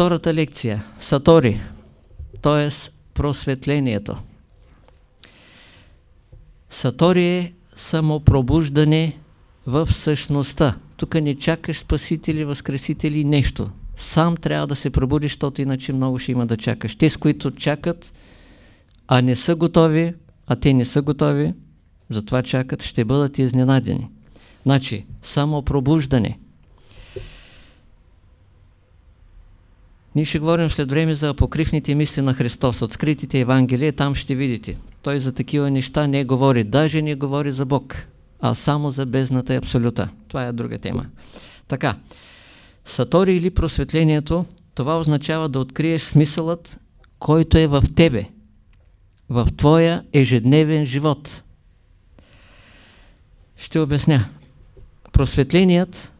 втората лекция. Сатори, т.е. просветлението. Сатори е самопробуждане в същността. Тук не чакаш спасители, възкресители, нещо. Сам трябва да се пробудиш, защото иначе много ще има да чакаш. Те, с които чакат, а не са готови, а те не са готови, затова чакат, ще бъдат изненадени. Значи, самопробуждане. Ние ще говорим след време за апокривните мисли на Христос, от скритите Евангелия, там ще видите. Той за такива неща не говори, даже не говори за Бог, а само за бездната и абсолюта. Това е друга тема. Така, Сатори или просветлението, това означава да откриеш смисълът, който е в тебе, в твоя ежедневен живот. Ще обясня. Просветленият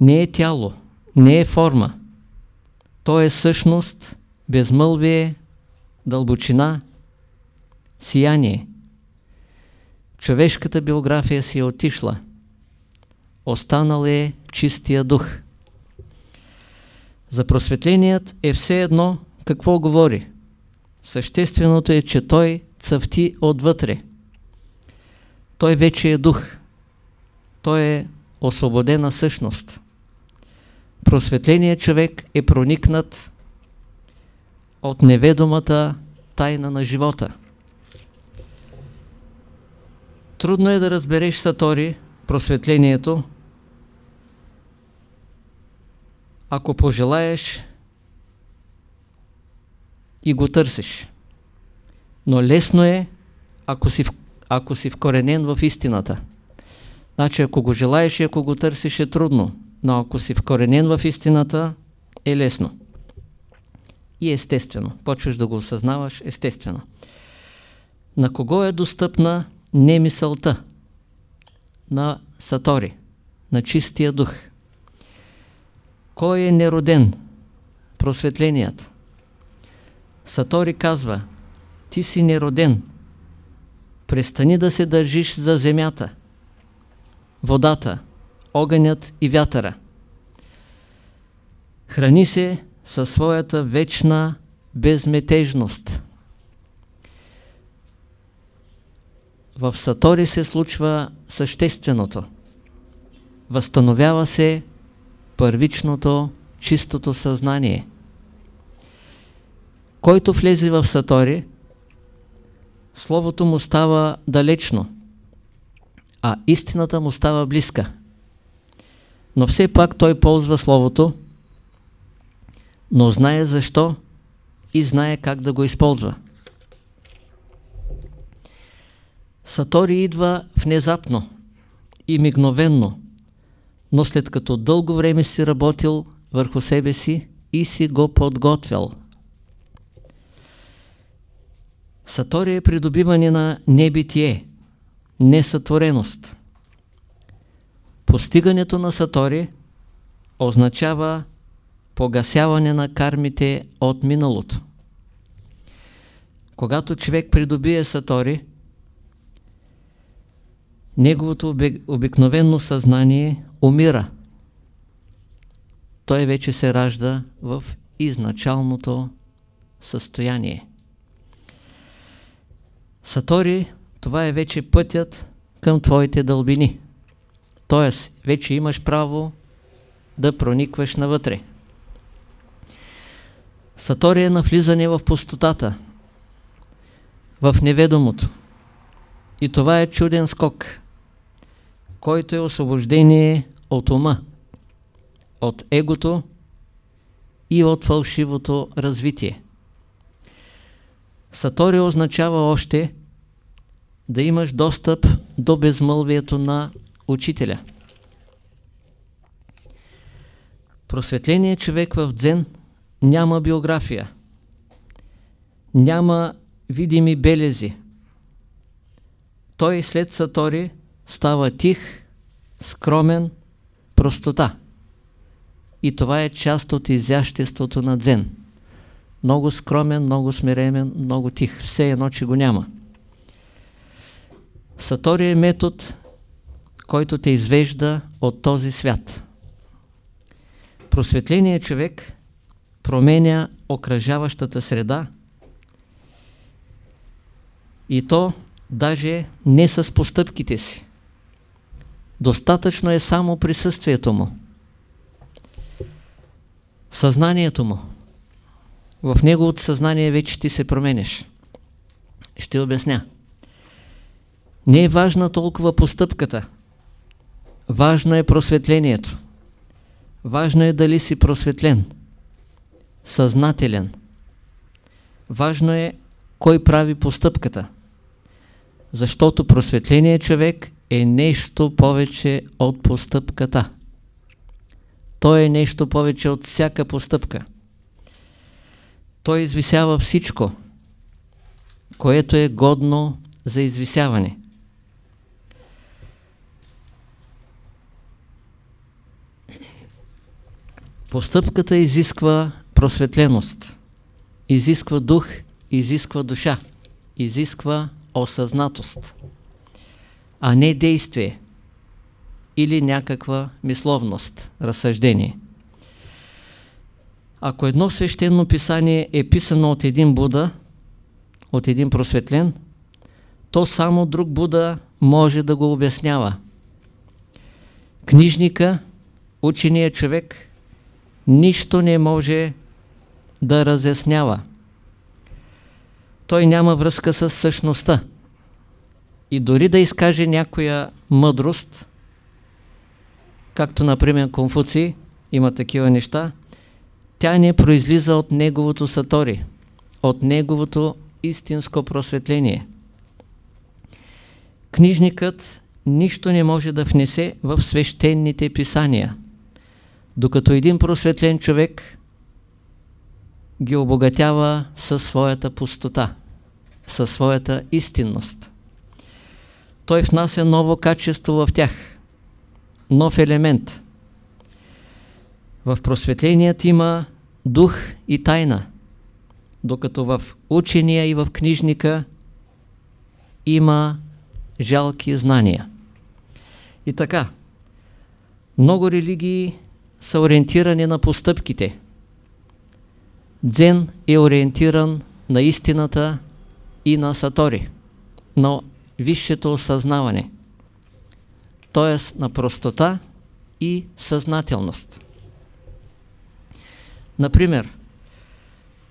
не е тяло, не е форма. То е същност, безмълвие, дълбочина, сияние. Човешката биография си е отишла. Останал е чистия дух. За просветленият е все едно какво говори. Същественото е, че той цъфти отвътре. Той вече е дух. Той е освободена същност. Просветленият човек е проникнат от неведомата тайна на живота. Трудно е да разбереш Сатори, просветлението, ако пожелаеш и го търсиш. Но лесно е, ако си, ако си вкоренен в истината. Значи, ако го желаеш и ако го търсиш е трудно, но ако си вкоренен в истината е лесно. И естествено. Почваш да го осъзнаваш естествено. На кого е достъпна не мисълта? На Сатори, на чистия дух. Кой е нероден? Просветленият. Сатори казва, ти си нероден. Престани да се държиш за земята, водата, огънят и вятъра. Храни се със своята вечна безметежност. В Сатори се случва същественото. Възстановява се първичното, чистото съзнание. Който влезе в Сатори, Словото му става далечно, а истината му става близка. Но все пак той ползва Словото, но знае защо и знае как да го използва. Сатори идва внезапно и мигновенно, но след като дълго време си работил върху себе си и си го подготвял. Сатори е придобиване на небитие, несътвореност. Постигането на Сатори означава погасяване на кармите от миналото. Когато човек придобие Сатори, неговото обикновено съзнание умира. Той вече се ражда в изначалното състояние. Сатори, това е вече пътят към твоите дълбини. Тоест, вече имаш право да проникваш навътре. Сатори е навлизане в пустотата, в неведомото. И това е чуден скок, който е освобождение от ума, от егото и от фалшивото развитие. Сатори означава още да имаш достъп до безмълвието на учителя. Просветленият човек в дзен няма биография, няма видими белези. Той след Сатори става тих, скромен, простота. И това е част от изяществото на дзен. Много скромен, много смиремен, много тих. Все едно, че го няма. Сатори е метод, който те извежда от този свят. Просветленият човек променя окръжаващата среда и то даже не с постъпките си. Достатъчно е само присъствието му. Съзнанието му. В неговото съзнание вече ти се променеш. Ще обясня. Не е важна толкова постъпката. Важно е просветлението. Важно е дали си просветлен, съзнателен. Важно е кой прави постъпката. Защото просветленият човек е нещо повече от постъпката. Той е нещо повече от всяка постъпка. Той извисява всичко, което е годно за извисяване. Постъпката изисква просветленост, изисква дух, изисква душа, изисква осъзнатост, а не действие или някаква мисловност, разсъждение. Ако едно свещено писание е писано от един Буда, от един просветлен, то само друг Буда може да го обяснява. Книжника, учения човек, нищо не може да разяснява. Той няма връзка с същността. И дори да изкаже някоя мъдрост, както например Конфуций, има такива неща, тя не произлиза от неговото сатори, от неговото истинско просветление. Книжникът нищо не може да внесе в свещените писания, докато един просветлен човек ги обогатява със своята пустота, със своята истинност. Той внася ново качество в тях, нов елемент. В просветленият има дух и тайна, докато в учения и в книжника има жалки знания. И така, много религии са ориентирани на постъпките. Дзен е ориентиран на истината и на сатори, на висшето осъзнаване, т.е. на простота и съзнателност. Например,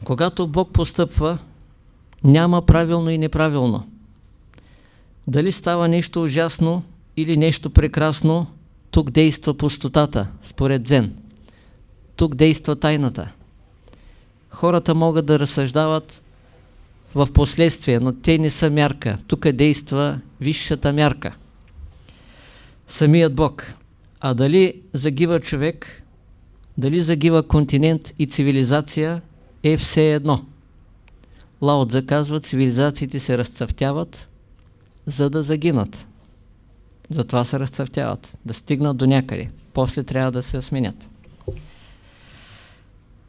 когато Бог постъпва, няма правилно и неправилно. Дали става нещо ужасно или нещо прекрасно, тук действа пустотата, според Дзен. Тук действа тайната. Хората могат да разсъждават в последствие, но те не са мярка. Тук действа висшата мярка. Самият Бог. А дали загива човек, дали загива континент и цивилизация, е все едно. Лао Цзэ казва, цивилизациите се разцъфтяват, за да загинат. Затова се разцъфтяват, да стигнат до някъде. После трябва да се сменят.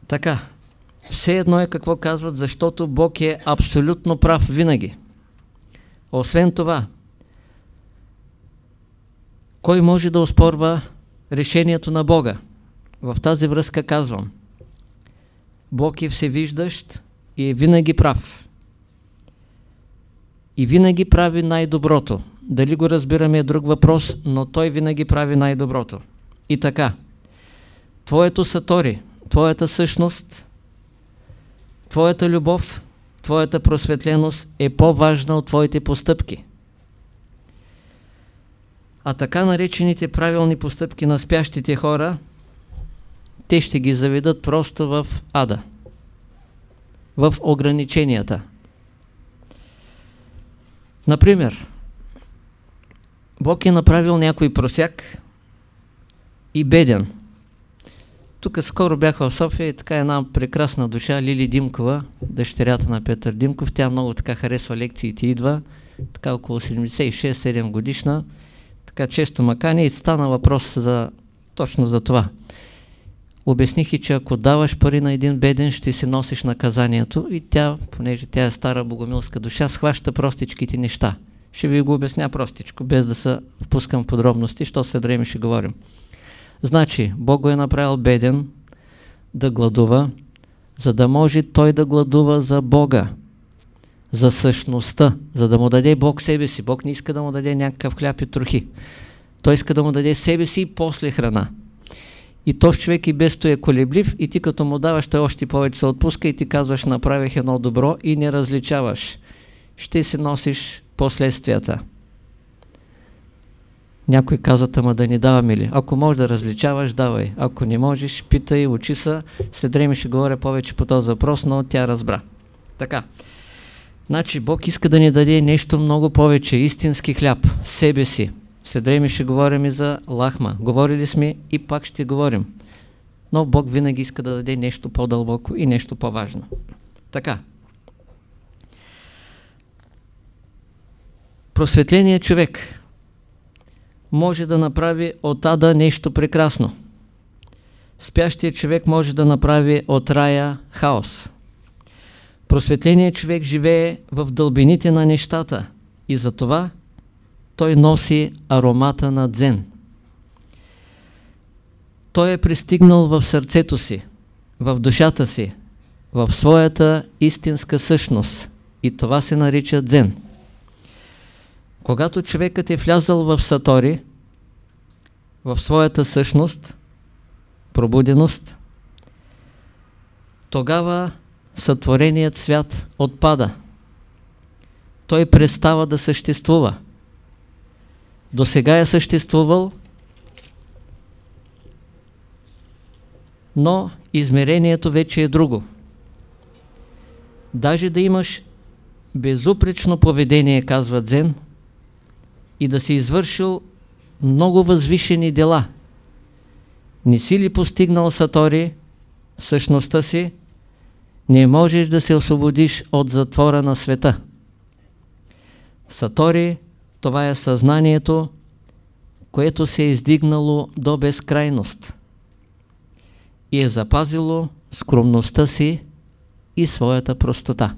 Така, все едно е какво казват, защото Бог е абсолютно прав винаги. Освен това, кой може да оспорва решението на Бога? В тази връзка казвам, Бог е всевиждащ и е винаги прав. И винаги прави най-доброто. Дали го разбираме е друг въпрос, но той винаги прави най-доброто. И така, твоето сатори, твоята същност, твоята любов, твоята просветленост е по-важна от твоите постъпки. А така наречените правилни постъпки на спящите хора, те ще ги заведат просто в ада, в ограниченията. Например, Бог е направил някой просяк и беден. Тук скоро бях в София и така една прекрасна душа, Лили Димкова, дъщерята на Петър Димков. Тя много така харесва лекциите, идва, така около 76-7 годишна. Така често макани и стана въпрос за, точно за това. Обясних и, че ако даваш пари на един беден, ще си носиш наказанието и тя, понеже тя е стара богомилска душа, схваща простичките неща. Ще ви го обясня простичко, без да се впускам подробности, що след време ще говорим. Значи, Бог го е направил беден, да гладува, за да може той да гладува за Бога, за същността, за да му даде Бог себе си. Бог не иска да му даде някакъв хляб и трохи. Той иска да му даде себе си и после храна. И този човек и без той е колеблив и ти като му даваш, той още повече се отпуска и ти казваш, направих едно добро и не различаваш. Ще си носиш последствията. Някой казват, ама да ни даваме ли? Ако можеш да различаваш, давай. Ако не можеш, питай, учи са. След време ще говоря повече по този въпрос, но тя разбра. Така. Значи Бог иска да ни даде нещо много повече, истински хляб, себе си. След време ще говорим и за лахма. Говорили сме и пак ще говорим. Но Бог винаги иска да даде нещо по-дълбоко и нещо по-важно. Така. Просветленият човек може да направи от ада нещо прекрасно. Спящият човек може да направи от рая хаос. Просветленият човек живее в дълбините на нещата и затова той носи аромата на дзен. Той е пристигнал в сърцето си, в душата си, в своята истинска същност и това се нарича дзен. Когато човекът е влязал в Сатори, в своята същност, пробуденост, тогава сътвореният свят отпада. Той престава да съществува. До сега е съществувал, но измерението вече е друго. Даже да имаш безупречно поведение, казва Дзен, и да си извършил много възвишени дела. Не си ли постигнал Сатори, същността си, не можеш да се освободиш от затвора на света. Сатори, това е съзнанието, което се е издигнало до безкрайност и е запазило скромността си и своята простота.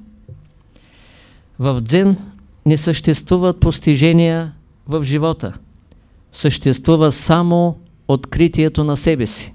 В дзен не съществуват постижения в живота. Съществува само откритието на себе си.